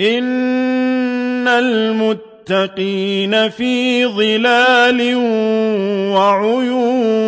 إِنَّ الْمُتَّقِينَ فِي ظِلَالٍ وَعُيُونٍ